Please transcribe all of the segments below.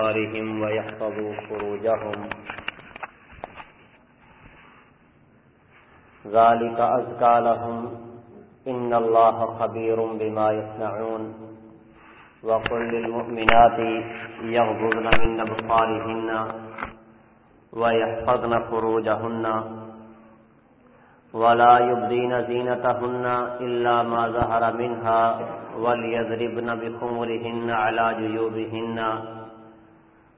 أبصارهم ويحفظوا فروجهم. ذلك أزكى لهم. إن الله خبير بما يصنعون. وقل للمؤمنات يغضبن من أبصارهن ويحفظن فروجهن ولا يبدين زينتهن إلا ما ظهر منها وليضربن بخمرهن على جيوبهن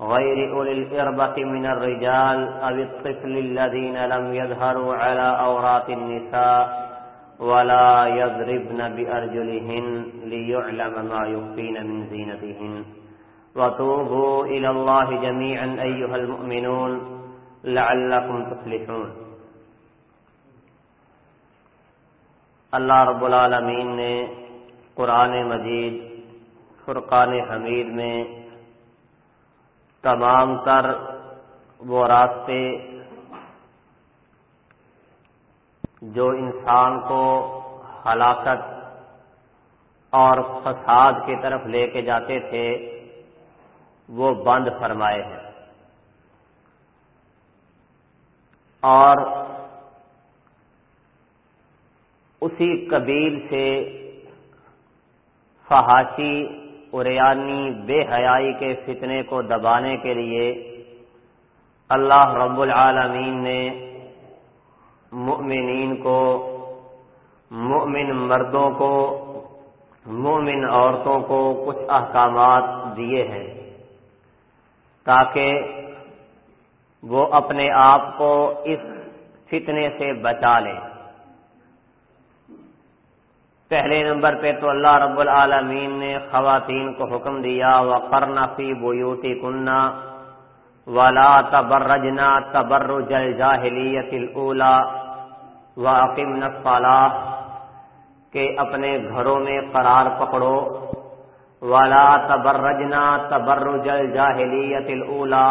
غير أولي الإربة من الرجال أو الطفل الذين لم يظهروا على أورات النساء ولا يضربن بأرجلهن ليعلم ما يخفين من زينتهن. وتوبوا إلى الله جميعا أيها المؤمنون لعلكم تفلحون. اللہ رب العالمین نے قرآن مجید، فرقان حمید میں تمام تر وہ راستے جو انسان کو ہلاکت اور فساد کی طرف لے کے جاتے تھے، وہ بند فرمائے ہیں۔ اور اسی قبیل سے فحاشی اریانی بے حیائی کے فتنے کو دبانے کے لیے اللہ رب العالمین نے مؤمنین کو، مؤمن مردوں کو، مؤمن عورتوں کو کچھ احکامات دیے ہیں تاکہ وہ اپنے آپ کو اس فتنے سے بچا لیں۔ پہلے نمبر پہ تو اللہ رب العالمین نے خواتین کو حکم دیا و کرنا فی بوتی کننا ولا تبرجنا تبرج الجاہلیت الاولا واقم نصالح کہ اپنے گھروں میں قرار پکڑو۔ ولا تبرجنا تبرج الجاہلیت الاولا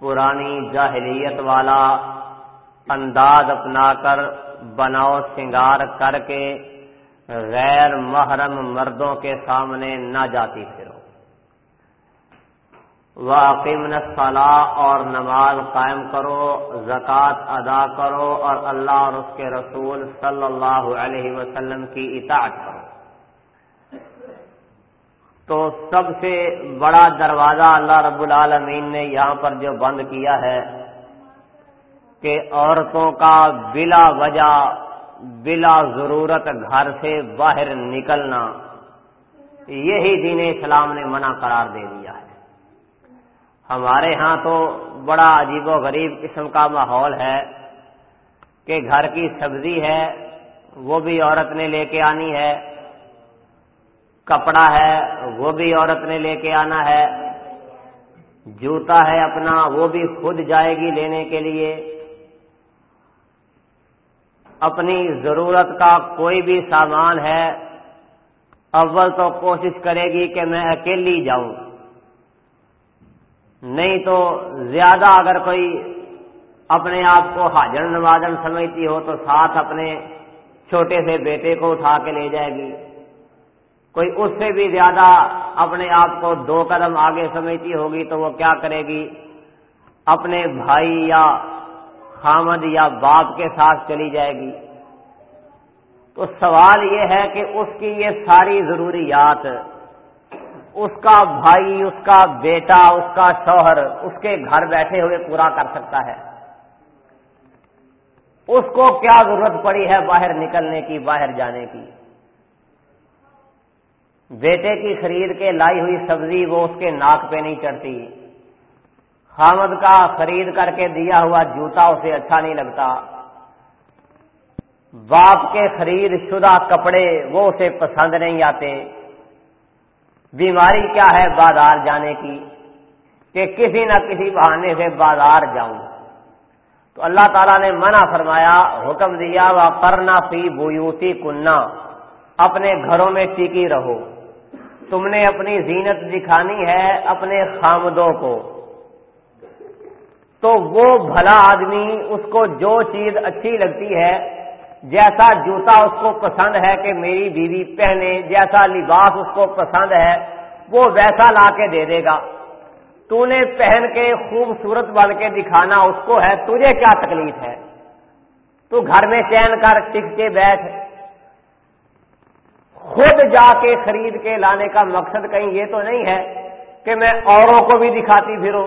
پرانی جاہلیت والا انداز اپنا کر، بناؤ، سنگار کر کے غیر محرم مردوں کے سامنے نہ جاتی پھرو۔ واقم صلاح اور نماز قائم کرو، زکوٰۃ ادا کرو اور اللہ اور اس کے رسول صلی اللہ علیہ وسلم کی اطاعت کرو۔ تو سب سے بڑا دروازہ اللہ رب العالمین نے یہاں پر جو بند کیا ہے کہ عورتوں کا بلا وجہ بلا ضرورت گھر سے باہر نکلنا، یہی دین اسلام نے منع قرار دے دیا ہے۔ ہمارے ہاں تو بڑا عجیب و غریب قسم کا ماحول ہے کہ گھر کی سبزی ہے، وہ بھی عورت نے لے کے آنی ہے، کپڑا ہے، وہ بھی عورت نے لے کے آنا ہے۔ جوتا ہے اپنا، وہ بھی خود جائے گی لینے کے لیے۔ اپنی ضرورت کا کوئی بھی سامان ہے، اول تو کوشش کرے گی کہ میں اکیلی جاؤں۔ نہیں تو زیادہ اگر کوئی اپنے آپ کو حاجن نوازن سمجھتی ہو تو ساتھ اپنے چھوٹے سے بیٹے کو اٹھا کے لے جائے گی۔ کوئی اس سے بھی زیادہ اپنے آپ کو دو قدم آگے سمجھتی ہوگی تو وہ کیا کرے گی؟ اپنے بھائی یا خامد یا باپ کے ساتھ چلی جائے گی۔ تو سوال یہ ہے کہ اس کی یہ ساری ضروریات، اس کا بھائی، اس کا بیٹا، اس کا شوہر، اس کے گھر بیٹھے ہوئے پورا کر سکتا ہے۔ اس کو کیا ضرورت پڑی ہے باہر نکلنے کی، باہر جانے کی؟ بیٹے کی خرید کے لائی ہوئی سبزی وہ اس کے ناک پہ نہیں چڑھتی۔ خامد کا خرید کر کے دیا ہوا جوتا اسے اچھا نہیں لگتا۔ باپ کے خرید شدہ کپڑے وہ اسے پسند نہیں آتے۔ بیماری کیا ہے بازار جانے کی؟ کہ کسی نہ کسی بہانے سے بازار جاؤں۔ تو اللہ تعالیٰ نے منع فرمایا، حکم دیا و کرنا فی بوتی کننا اپنے گھروں میں ٹکی رہو۔ تم نے اپنی زینت دکھانی ہے اپنے خامدوں کو۔ تو وہ بھلا آدمی اس کو جو چیز اچھی لگتی ہے، جیسا جوتا اس کو پسند ہے کہ میری بیوی پہنے، جیسا لباس اس کو پسند ہے، وہ ویسا لا کے دے دے گا۔ تو نے پہن کے خوبصورت بن کے دکھانا اس کو ہے، تجھے کیا تکلیف ہے؟ تو گھر میں چین کر، ٹک کے بیٹھ۔ خود جا کے خرید کے لانے کا مقصد کہیں یہ تو نہیں ہے کہ میں اوروں کو بھی دکھاتی پھروں۔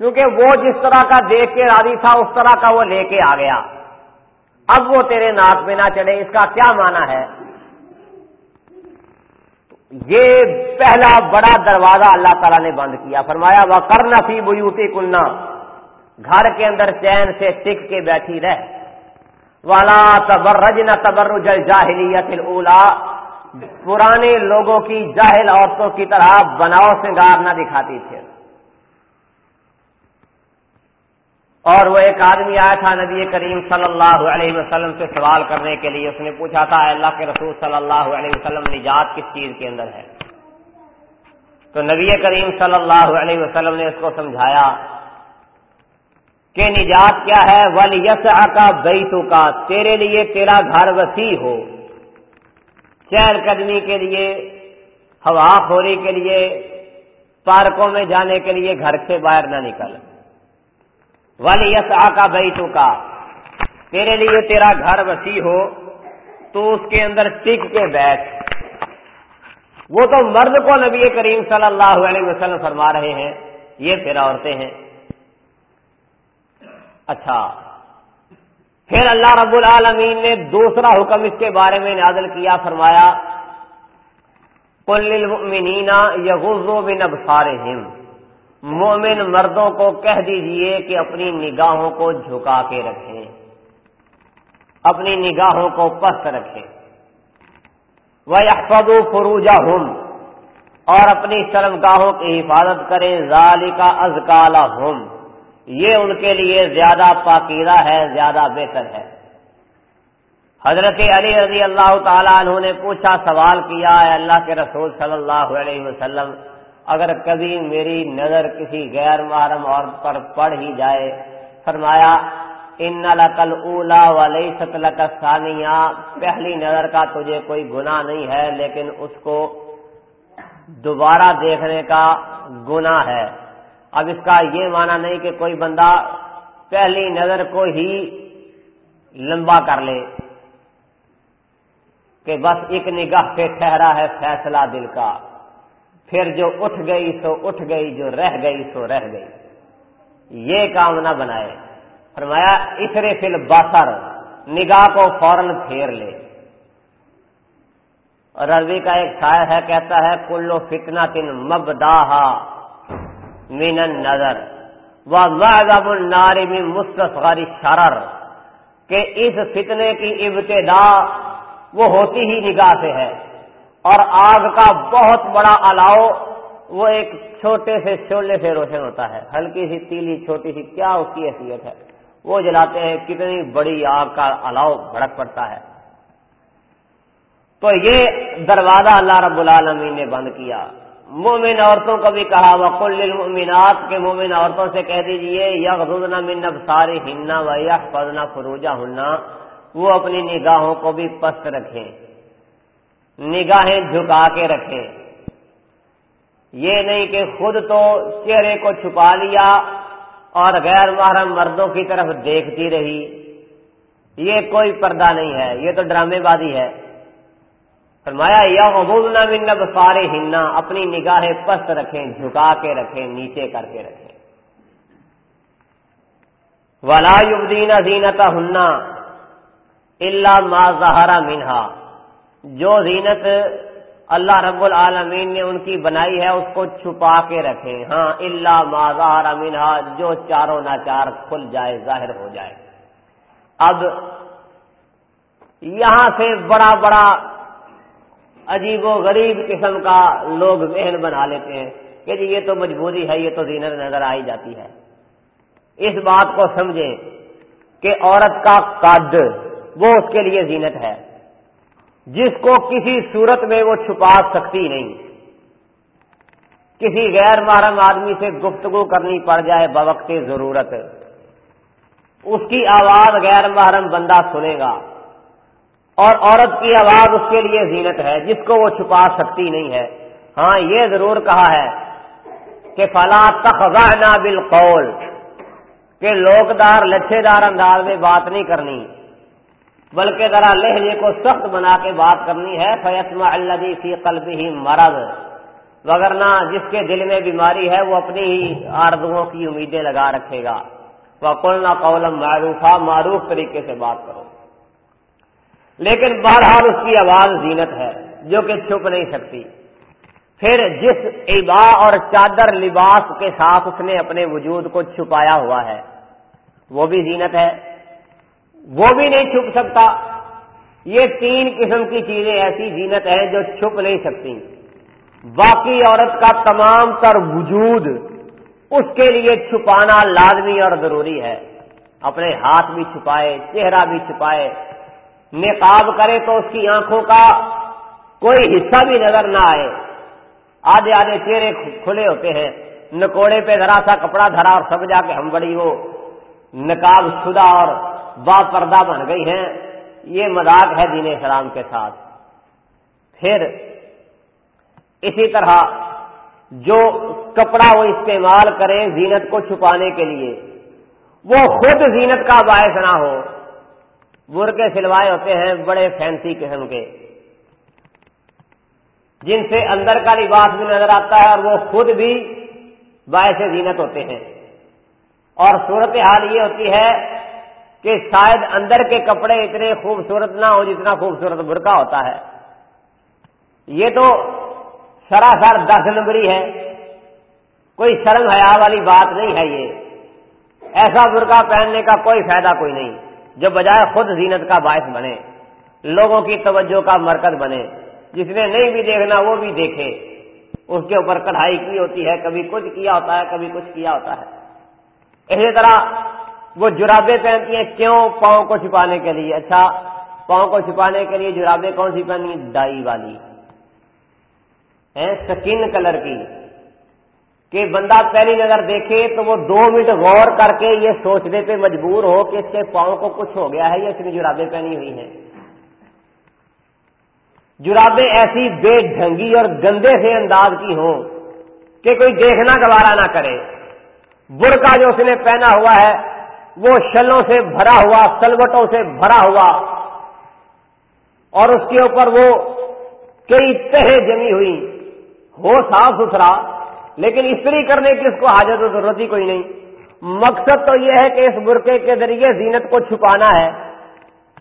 کیونکہ وہ جس طرح کا دیکھ کے راضی تھا، اس طرح کا وہ لے کے آ گیا۔ اب وہ تیرے ناک میں نہ چڑھے اس کا کیا مانا ہے؟ یہ پہلا بڑا دروازہ اللہ تعالیٰ نے بند کیا۔ فرمایا وہ کرنا سی بوٹی کننا گھر کے اندر چین سے ٹک کے بیٹھی رہ۔ والا تبرج نہ تبرج جاہلیت اولا پرانے لوگوں کی جاہل عورتوں کی طرح بناؤ سنگار نہ دکھاتی تھے۔ اور وہ ایک آدمی آیا تھا نبی کریم صلی اللہ علیہ وسلم سے سوال کرنے کے لیے، اس نے پوچھا تھا اللہ کے رسول صلی اللہ علیہ وسلم، نجات کس چیز کے اندر ہے؟ تو نبی کریم صلی اللہ علیہ وسلم نے اس کو سمجھایا کہ نجات کیا ہے؟ ول یس کا بیتو کا تیرے لیے تیرا گھر وسیع ہو۔ چہل قدمی کے لیے، ہوا خوری کے لیے، پارکوں میں جانے کے لیے گھر سے باہر نہ نکل۔ ولی یس کا بیتو کا تیرے لیے تیرا گھر وسیع ہو، تو اس کے اندر ٹک کے بیٹھ۔ وہ تو مرد کو نبی کریم صلی اللہ علیہ وسلم فرما رہے ہیں، یہ پھر عورتیں ہیں۔ اچھا۔ پھر اللہ رب العالمین نے دوسرا حکم اس کے بارے میں نازل کیا، فرمایا کل المؤمنین یغضوا من ابصارہم مومن مردوں کو کہہ دیجیے کہ اپنی نگاہوں کو جھکا کے رکھیں۔ اپنی نگاہوں کو پست رکھیں۔ وہ فروجا فروجہ اور اپنی شرمگاہوں کی حفاظت کریں۔ ظالی کا ازکالا ہم یہ ان کے لیے زیادہ پاکیزہ ہے، زیادہ بہتر ہے۔ حضرت علی رضی اللہ تعالیٰ عنہ نے پوچھا، سوال کیا ہے اللہ کے رسول صلی اللہ علیہ وسلم اگر کبھی میری نظر کسی غیر محرم عورت پر پڑ ہی جائے، فرمایا، ان لقل اولا والی ستل کا پہلی نظر کا تجھے کوئی گنا نہیں ہے، لیکن اس کو دوبارہ دیکھنے کا گنا ہے۔ اب اس کا یہ مانا نہیں کہ کوئی بندہ پہلی نظر کو ہی لمبا کر لے، کہ بس ایک نگاہ پہ ٹھہرا ہے فیصلہ دل کا۔ پھر جو اٹھ گئی سو اٹھ گئی، جو رہ گئی سو رہ گئی۔ یہ کام نہ بنائے۔ فرمایا اسرے فل باسر نگاہ کو فوراً پھیر لے۔ اور عربی کا ایک شاعر ہے، کہتا ہے، کلو فتنا تن مبدا مین نظر وہ مذہب میں مستصغری شرر کہ اس فتنے کی ابتدا وہ ہوتی ہی نگاہ سے ہے۔ اور آگ کا بہت بڑا الاؤ، وہ ایک چھوٹے سے شولے سے روشن ہوتا ہے۔ ہلکی سی، تیلی، چھوٹی سی، کیا اس کی حیثیت ہے؟ وہ جلاتے ہیں، کتنی بڑی آگ کا الاؤ بھڑک پڑتا ہے۔ تو یہ دروازہ اللہ رب العالمین نے بند کیا۔ مومن عورتوں کو بھی کہا وہ کل کے مومن عورتوں سے کہہ دیجیے یک رزنا من ساری ہننا و یک فضنا وہ اپنی نگاہوں کو بھی پست رکھیں۔ نگاہیں جھکا کے رکھے۔ یہ نہیں کہ خود تو چہرے کو چھپا لیا اور غیر محرم مردوں کی طرف دیکھتی رہی۔ یہ کوئی پردہ نہیں ہے، یہ تو ڈرامے بازی ہے۔ فرمایا، یا عبول نہ من سارے ہننا اپنی نگاہیں پست رکھیں، جھکا کے رکھیں، نیچے کر کے رکھیں۔ ولا یبدین زینت ہننا اللہ ما زہرا منہا جو زینت اللہ رب العالمین نے ان کی بنائی ہے، اس کو چھپا کے رکھے ہاں اللہ مازار امینہ جو چاروں ناچار کھل جائے، ظاہر ہو جائے۔ اب یہاں سے بڑا بڑا عجیب و غریب قسم کا لوگ ذہن بنا لیتے ہیں کہ جی یہ تو مجبوری ہے، یہ تو زینت نظر آئی جاتی ہے۔ اس بات کو سمجھیں کہ عورت کا قد وہ اس کے لیے زینت ہے۔ جس کو کسی صورت میں وہ چھپا سکتی نہیں۔ کسی غیر محرم آدمی سے گفتگو کرنی پڑ جائے بوقت ضرورت۔ اس کی آواز غیر محرم بندہ سنے گا۔ اور عورت کی آواز اس کے لیے زینت ہے، جس کو وہ چھپا سکتی نہیں ہے۔ ہاں یہ ضرور کہا ہے کہ فلا تخذعنا بالقول، کہ لوکدار لچھے دار انداز میں بات نہیں کرنی۔ بلکہ ذرا لہجے کو سخت بنا کے بات کرنی ہے فیسما اللہ فی قلب ہی مرض۔ وگرنہ جس کے دل میں بیماری ہے، وہ اپنی ہی آردوں کی امیدیں لگا رکھے گا۔ وہ قلنا قولم معروفہ معروف طریقے سے بات کرو۔ لیکن بہرحال اس کی آواز زینت ہے، جو کہ چھپ نہیں سکتی۔ پھر جس عبا اور چادر لباس کے ساتھ اس نے اپنے وجود کو چھپایا ہوا ہے، وہ بھی زینت ہے۔ وہ بھی نہیں چھپ سکتا۔ یہ تین قسم کی چیزیں ایسی زینت ہیں جو چھپ نہیں سکتی۔ باقی عورت کا تمام تر وجود اس کے لیے چھپانا لازمی اور ضروری ہے۔ اپنے ہاتھ بھی چھپائے، چہرہ بھی چھپائے۔ نقاب کرے تو اس کی آنکھوں کا کوئی حصہ بھی نظر نہ آئے۔ آدھے آدھے چہرے کھلے ہوتے ہیں۔ نکوڑے پہ ذرا سا کپڑا دھرا اور سب جا کے ہم بڑی وہ نقاب شدہ اور با پردہ بن گئی ہیں، یہ مذاق ہے دین اسلام کے ساتھ۔ پھر اسی طرح جو کپڑا وہ استعمال کرے زینت کو چھپانے کے لیے، وہ خود زینت کا باعث نہ ہو۔ برقے سلوائے ہوتے ہیں بڑے فینسی قسم کے۔ جن سے اندر کا لباس بھی نظر آتا ہے اور وہ خود بھی باعث زینت ہوتے ہیں۔ اور صورت حال یہ ہوتی ہے کہ شاید اندر کے کپڑے اتنے خوبصورت نہ ہو جتنا خوبصورت برقع ہوتا ہے۔ یہ تو سراسر دس نمبری ہے۔ کوئی شرم حیا والی بات نہیں ہے یہ۔ ایسا برقع پہننے کا کوئی فائدہ کوئی نہیں، جو بجائے خود زینت کا باعث بنے، لوگوں کی توجہ کا مرکز بنے۔ جس نے نہیں بھی دیکھنا وہ بھی دیکھے۔ اس کے اوپر کڑھائی کی ہوتی ہے، کبھی کچھ کیا ہوتا ہے، کبھی کچھ کیا ہوتا ہے۔ اسی طرح وہ جرابے پہنتی ہیں، کیوں؟ پاؤں کو چھپانے کے لیے۔ اچھا پاؤں کو چھپانے کے لیے جرابے کون سی پہنی ڈائی والی۔ سکن کلر کی۔ کہ بندہ پہلی نظر دیکھے تو وہ دو منٹ غور کر کے یہ سوچنے پہ مجبور ہو کہ اس کے پاؤں کو کچھ ہو گیا ہے یا اس نے جرابیں پہنی ہوئی ہیں۔ جرابیں ایسی بے ڈھنگی اور گندے سے انداز کی ہوں کہ کوئی دیکھنا گوارا نہ کرے۔ برقع جو اس نے پہنا ہوا ہے وہ شلوں سے بھرا ہوا، سلوٹوں سے بھرا ہوا۔ اور اس کے اوپر وہ کئی تہ جمی ہوئی ہو صاف ستھرا، لیکن استری کرنے کی اس کو حاجت و ضرورت ہی کوئی نہیں۔ مقصد تو یہ ہے کہ اس برقعے کے ذریعے زینت کو چھپانا ہے۔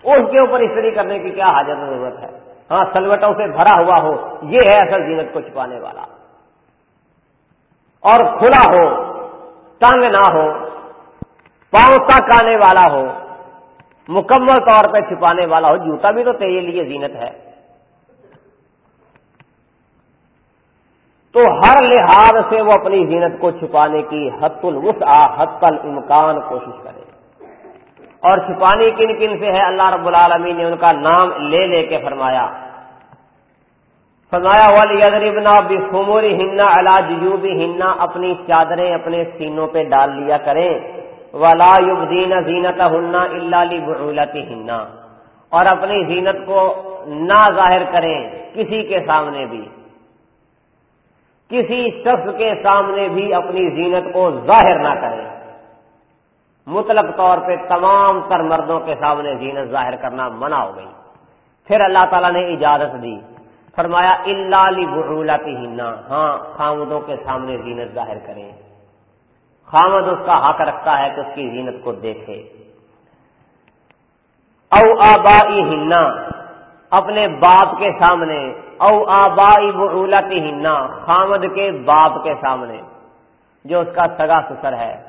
اس کے اوپر استری کرنے کی کیا حاجت و ضرورت ہے؟ ہاں سلوٹوں سے بھرا ہوا ہو، یہ ہے اصل زینت کو چھپانے والا۔ اور کھلا ہو، تنگ نہ ہو۔ پاؤں تک آنے والا ہو، مکمل طور پہ چھپانے والا ہو، جوتا بھی تو تیرے لیے زینت ہے۔ تو ہر لحاظ سے وہ اپنی زینت کو چھپانے کی حت الوسع حت الامکان کوشش کرے۔ اور چھپانے کن کن سے ہے؟ اللہ رب العالمین نے ان کا نام لے لے کے فرمایا۔ فرمایا والی ادربنا بسموری ہننا علاج بھی ہننا اپنی چادریں اپنے سینوں پہ ڈال لیا کریں۔ ولا یبدین زینت ہننا اللہ بولت ہننا اور اپنی زینت کو نہ ظاہر کریں کسی کے سامنے بھی۔ کسی شخص کے سامنے بھی اپنی زینت کو ظاہر نہ کریں۔ مطلق طور پہ تمام تر مردوں کے سامنے زینت ظاہر کرنا منع ہو گئی۔ پھر اللہ تعالیٰ نے اجازت دی۔ فرمایا اللہ بحولت ہننا ہاں خامدوں کے سامنے زینت ظاہر کریں۔ خامد اس کا حق رکھتا ہے کہ اس کی زینت کو دیکھے۔ او آبائی ہننا اپنے باپ کے سامنے۔ او آبائی بولت ہننا خامد کے باپ کے سامنے، جو اس کا سگا سسر ہے۔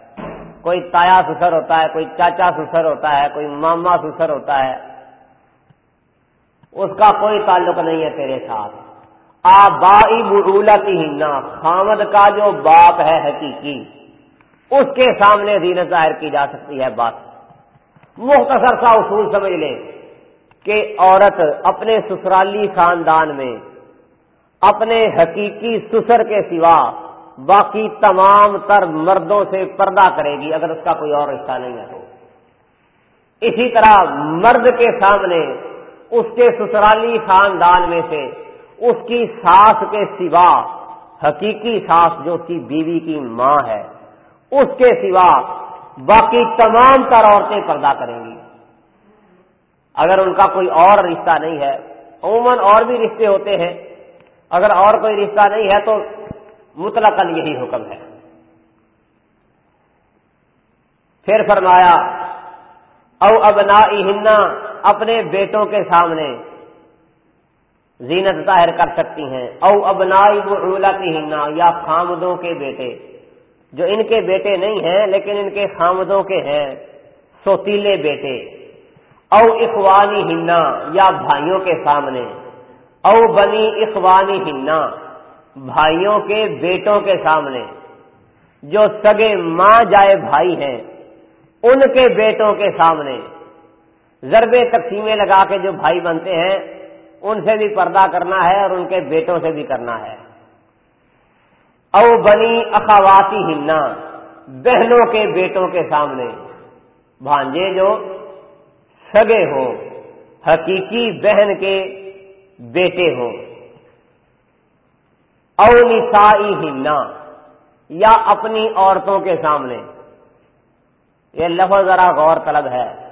کوئی تایا سسر ہوتا ہے، کوئی چاچا سسر ہوتا ہے، کوئی ماما سسر ہوتا ہے۔ اس کا کوئی تعلق نہیں ہے تیرے ساتھ۔ آبائی بولت ہننا خامد کا جو باپ ہے حقیقی۔ اس کے سامنے زینت ظاہر کی جا سکتی ہے بات۔ مختصر سا اصول سمجھ لیں کہ عورت اپنے سسرالی خاندان میں اپنے حقیقی سسر کے سوا باقی تمام تر مردوں سے پردہ کرے گی، اگر اس کا کوئی اور رشتہ نہیں ہے۔ تو اسی طرح مرد کے سامنے اس کے سسرالی خاندان میں سے اس کی ساس کے سوا حقیقی ساس جو اس کی بیوی کی ماں ہے اس کے سوا باقی تمام تر عورتیں پردہ کریں گی۔ اگر ان کا کوئی اور رشتہ نہیں ہے، عموماً اور بھی رشتے ہوتے ہیں، اگر اور کوئی رشتہ نہیں ہے تو مطلق یہی حکم ہے۔ پھر فرمایا، او ابنا ہننا اپنے بیٹوں کے سامنے زینت ظاہر کر سکتی ہیں۔ او ابنائی اولا کی ہننا یا خامدوں کے بیٹے۔ جو ان کے بیٹے نہیں ہیں لیکن ان کے خامدوں کے ہیں سوتیلے بیٹے۔ او اخوانی ہننا یا بھائیوں کے سامنے۔ او بنی اخوانی ہننا بھائیوں کے بیٹوں کے سامنے۔ جو سگے ماں جائے بھائی ہیں، ان کے بیٹوں کے سامنے۔ ضرب تقسیمیں لگا کے جو بھائی بنتے ہیں، ان سے بھی پردہ کرنا ہے اور ان کے بیٹوں سے بھی کرنا ہے۔ او بنی اخواتی ہننا بہنوں کے بیٹوں کے سامنے۔ بھانجے جو سگے ہوں، حقیقی بہن کے بیٹے ہوں۔ او نسائی ہننا یا اپنی عورتوں کے سامنے۔ یہ لفظ ذرا غور طلب ہے۔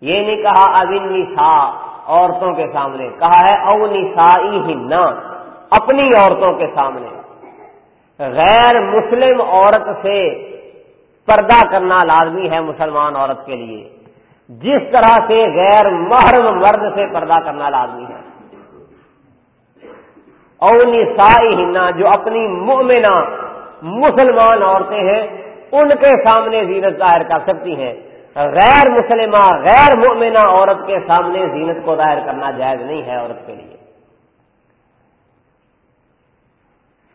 یہ نہیں کہا ابن نسا عورتوں کے سامنے، کہا ہے او نسائی ہننا اپنی عورتوں کے سامنے۔ غیر مسلم عورت سے پردہ کرنا لازمی ہے مسلمان عورت کے لیے۔ جس طرح سے غیر محرم مرد سے پردہ کرنا لازمی ہے۔ او نسائی ہننا جو اپنی مؤمنہ مسلمان عورتیں ہیں، ان کے سامنے زینت ظاہر کر سکتی ہیں۔ غیر مسلمہ، غیر مؤمنہ عورت کے سامنے زینت کو ظاہر کرنا جائز نہیں ہے عورت کے لیے۔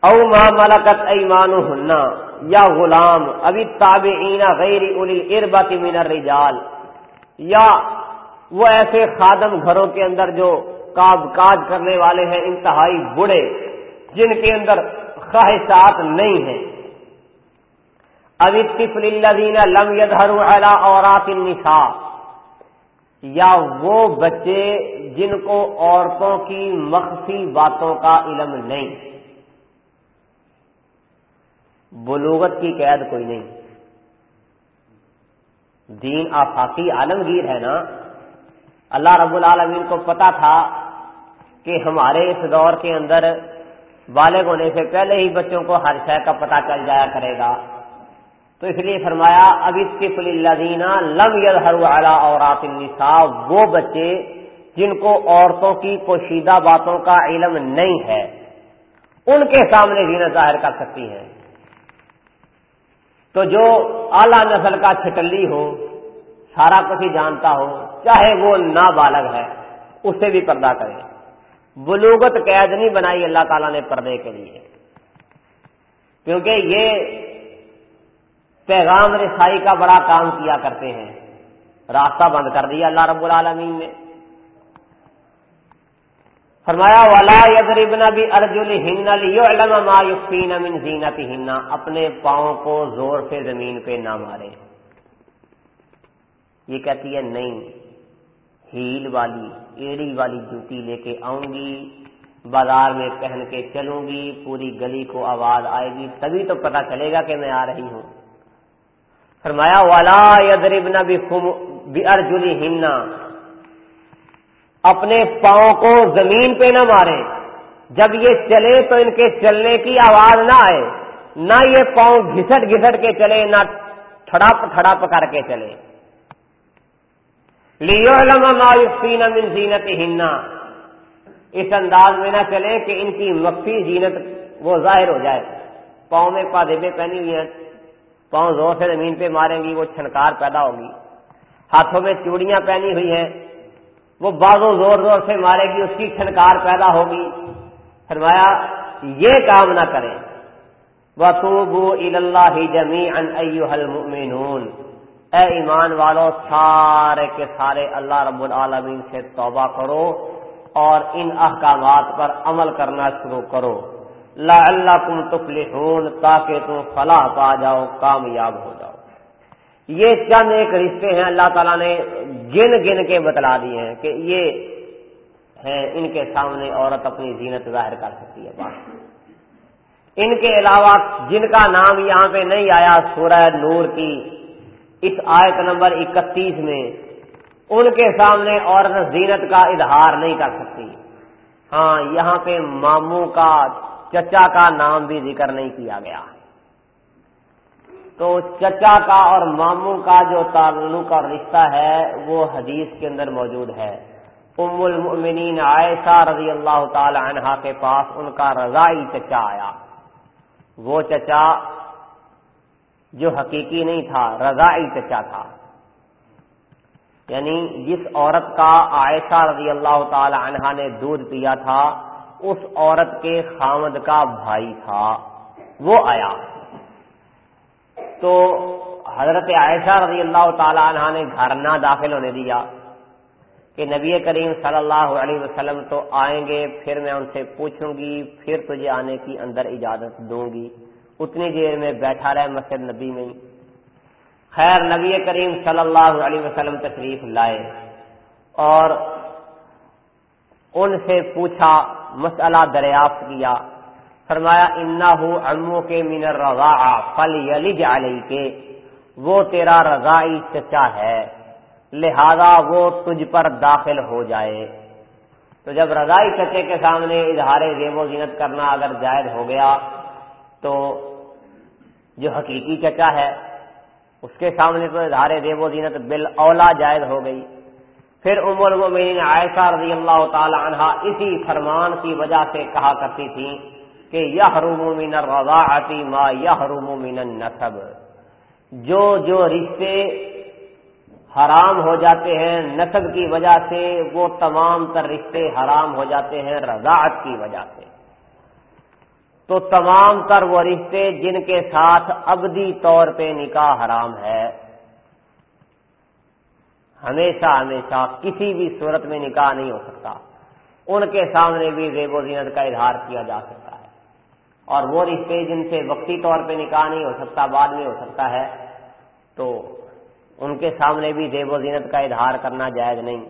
او ما ملکت ایمان یا غلام ابھی تاب غیر اربت من الرجال۔ یا وہ ایسے خادم گھروں کے اندر جو کاب کاج کرنے والے ہیں، انتہائی بڑے، جن کے اندر خواہشات نہیں ہیں۔ ابھی طفل الذین لم يظهروا على اورات النساء۔ یا وہ بچے جن کو عورتوں کی مخفی باتوں کا علم نہیں۔ بلوغت کی قید کوئی نہیں۔ دین آفاقی عالمگیر ہے نا۔ اللہ رب العالمین کو پتا تھا کہ ہمارے اس دور کے اندر بالغ ہونے سے پہلے ہی بچوں کو ہر شے کا پتہ چل جایا کرے گا۔ تو اس لیے فرمایا ابھی طفل الدینہ لم یظہر علی اورات النساء، وہ بچے جن کو عورتوں کی پوشیدہ باتوں کا علم نہیں ہے، ان کے سامنے زینت ظاہر کر سکتی ہیں۔ تو جو اعلی نسل کا چھٹلی ہو، سارا کچھ ہی جانتا ہو، چاہے وہ نابالغ ہے، اس سے بھی پردہ کرے۔ بلوغت قید نہیں بنائی اللہ تعالیٰ نے پردے کے لیے۔ کیونکہ یہ پیغام رسائی کا بڑا کام کیا کرتے ہیں۔ راستہ بند کر دیا اللہ رب العالمین نے۔ فرمایا والا یدربنا بھی ارجل ہن من زینت ہننا اپنے پاؤں کو زور سے زمین پہ نہ مارے۔ یہ کہتی ہے، نہیں، ہیل والی، ایڑی والی جوتی لے کے آؤں گی، بازار میں پہن کے چلوں گی، پوری گلی کو آواز آئے گی، تبھی تو پتا چلے گا کہ میں آ رہی ہوں۔ فرمایا والا یدربنا بھی ارجلی اپنے پاؤں کو زمین پہ نہ مارے جب یہ چلے تو ان کے چلنے کی آواز نہ آئے۔ نہ یہ پاؤں گھسٹ گھسٹ کے چلے، نہ ٹھڑپ ٹھڑپ کر کے چلے۔ من زینت ہننا اس انداز میں نہ چلے کہ ان کی مفی زینت وہ ظاہر ہو جائے۔ پاؤں میں پادبے پہنی ہوئی ہیں۔ پاؤں زور سے زمین پہ ماریں گی، وہ چھنکار پیدا ہوگی۔ ہاتھوں میں چوڑیاں پہنی ہوئی ہیں۔ وہ بازو زور زور سے مارے گی، اس کی چھنکار پیدا ہوگی۔ فرمایا، یہ کام نہ کریں۔ بسوبو اللہ جمی ان اے ایمان والو، سارے کے سارے اللہ رب العالمین سے توبہ کرو اور ان احکامات پر عمل کرنا شروع کرو۔ لا اللہ تم تفلحون، تاکہ تم فلاح پا جاؤ، کامیاب ہو جاؤ۔ یہ چند ایک رشتے ہیں؟ اللہ تعالیٰ نے گن گن کے بتلا دیے ہیں کہ یہ ہیں ان کے سامنے عورت اپنی زینت ظاہر کر سکتی ہے بات ان کے علاوہ جن کا نام یہاں پہ نہیں آیا، سورہ نور کی اس آیت نمبر اکتیس میں، ان کے سامنے عورت زینت کا اظہار نہیں کر سکتی۔ ہاں یہاں پہ ماموں کا، چچا کا نام بھی ذکر نہیں کیا گیا۔ تو چچا کا اور ماموں کا جو تعلق اور رشتہ ہے، وہ حدیث کے اندر موجود ہے۔ ام المؤمنین عائشہ رضی اللہ تعالی عنہا کے پاس ان کا رضائی چچا آیا۔ وہ چچا جو حقیقی نہیں تھا، رضائی چچا تھا۔ یعنی جس عورت کا عائشہ رضی اللہ تعالی عنہا نے دودھ پیا تھا، اس عورت کے خامد کا بھائی تھا۔ وہ آیا۔ تو حضرت عائشہ رضی اللہ تعالی عنہ نے گھر نہ داخل ہونے دیا کہ نبی کریم صلی اللہ علیہ وسلم تو آئیں گے، پھر میں ان سے پوچھوں گی، پھر تجھے آنے کی اندر اجازت دوں گی۔ اتنی دیر میں بیٹھا رہے مسجد نبی میں۔ خیر، نبی کریم صلی اللہ علیہ وسلم تشریف لائے اور ان سے پوچھا، مسئلہ دریافت کیا۔ فرمایا انا ہوں امو کے مینر رضا فل یلج علیہ کے وہ تیرا رضائی چچا ہے، لہذا وہ تجھ پر داخل ہو جائے۔ تو جب رضائی چچے کے سامنے اظہار زیب و زینت کرنا اگر جائز ہو گیا، تو جو حقیقی چچا ہے، اس کے سامنے تو اظہار زیب و زینت بل اولا جائز ہو گئی۔ پھر ام المؤمنین عائشہ رضی اللہ تعالی عنہ اسی فرمان کی وجہ سے کہا کرتی تھی کہ یہ من الرضاعتی ما یہ من النسب۔ جو جو رشتے حرام ہو جاتے ہیں نسب کی وجہ سے، وہ تمام تر رشتے حرام ہو جاتے ہیں رضاعت کی وجہ سے۔ تو تمام تر وہ رشتے جن کے ساتھ ابدی طور پہ نکاح حرام ہے۔ ہمیشہ ہمیشہ کسی بھی صورت میں نکاح نہیں ہو سکتا۔ ان کے سامنے بھی زیب و زینت کا اظہار کیا جا سکتا ہے۔ اور وہ رشتے جن سے وقتی طور پہ نکاح نہیں ہو سکتا، بعد میں ہو سکتا ہے، تو ان کے سامنے بھی زیب و زینت کا اظہار کرنا جائز نہیں۔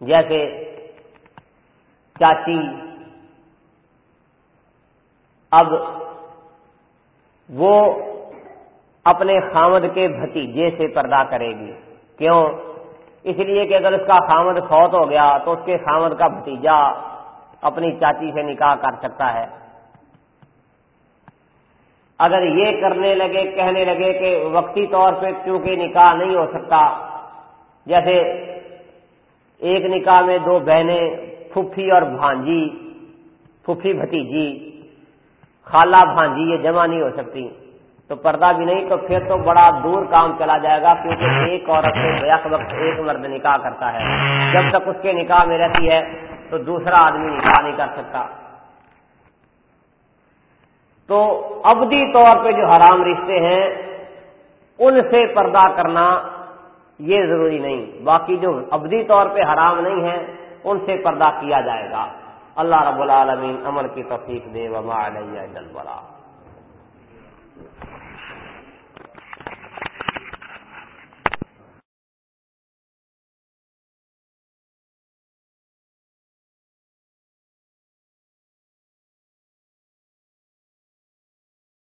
جیسے چاچی اب وہ اپنے خامد کے بھتیجے سے پردہ کرے گی۔ کیوں؟ اس لیے کہ اگر اس کا خامد فوت ہو گیا تو اس کے خامد کا بھتیجا اپنی چاچی سے نکاح کر سکتا ہے۔ اگر یہ کرنے لگے، کہنے لگے کہ وقتی طور پہ کیونکہ نکاح نہیں ہو سکتا، جیسے ایک نکاح میں دو بہنیں پھپھی اور بھانجی پھپھی بھتیجی، خالہ بھانجی، یہ جمع نہیں ہو سکتی۔ تو پردہ بھی نہیں، تو پھر تو بڑا دور کام چلا جائے گا، کیونکہ ایک عورت سے بیک وقت ایک مرد نکاح کرتا ہے۔ جب تک اس کے نکاح میں رہتی ہے تو دوسرا آدمی نکاح نہیں کر سکتا۔ تو ابدی طور پہ جو حرام رشتے ہیں، ان سے پردہ کرنا یہ ضروری نہیں۔ باقی جو ابدی طور پہ حرام نہیں ہے ان سے پردہ کیا جائے گا۔ اللہ رب العالمین عمل کی توفیق دے، وما علیہ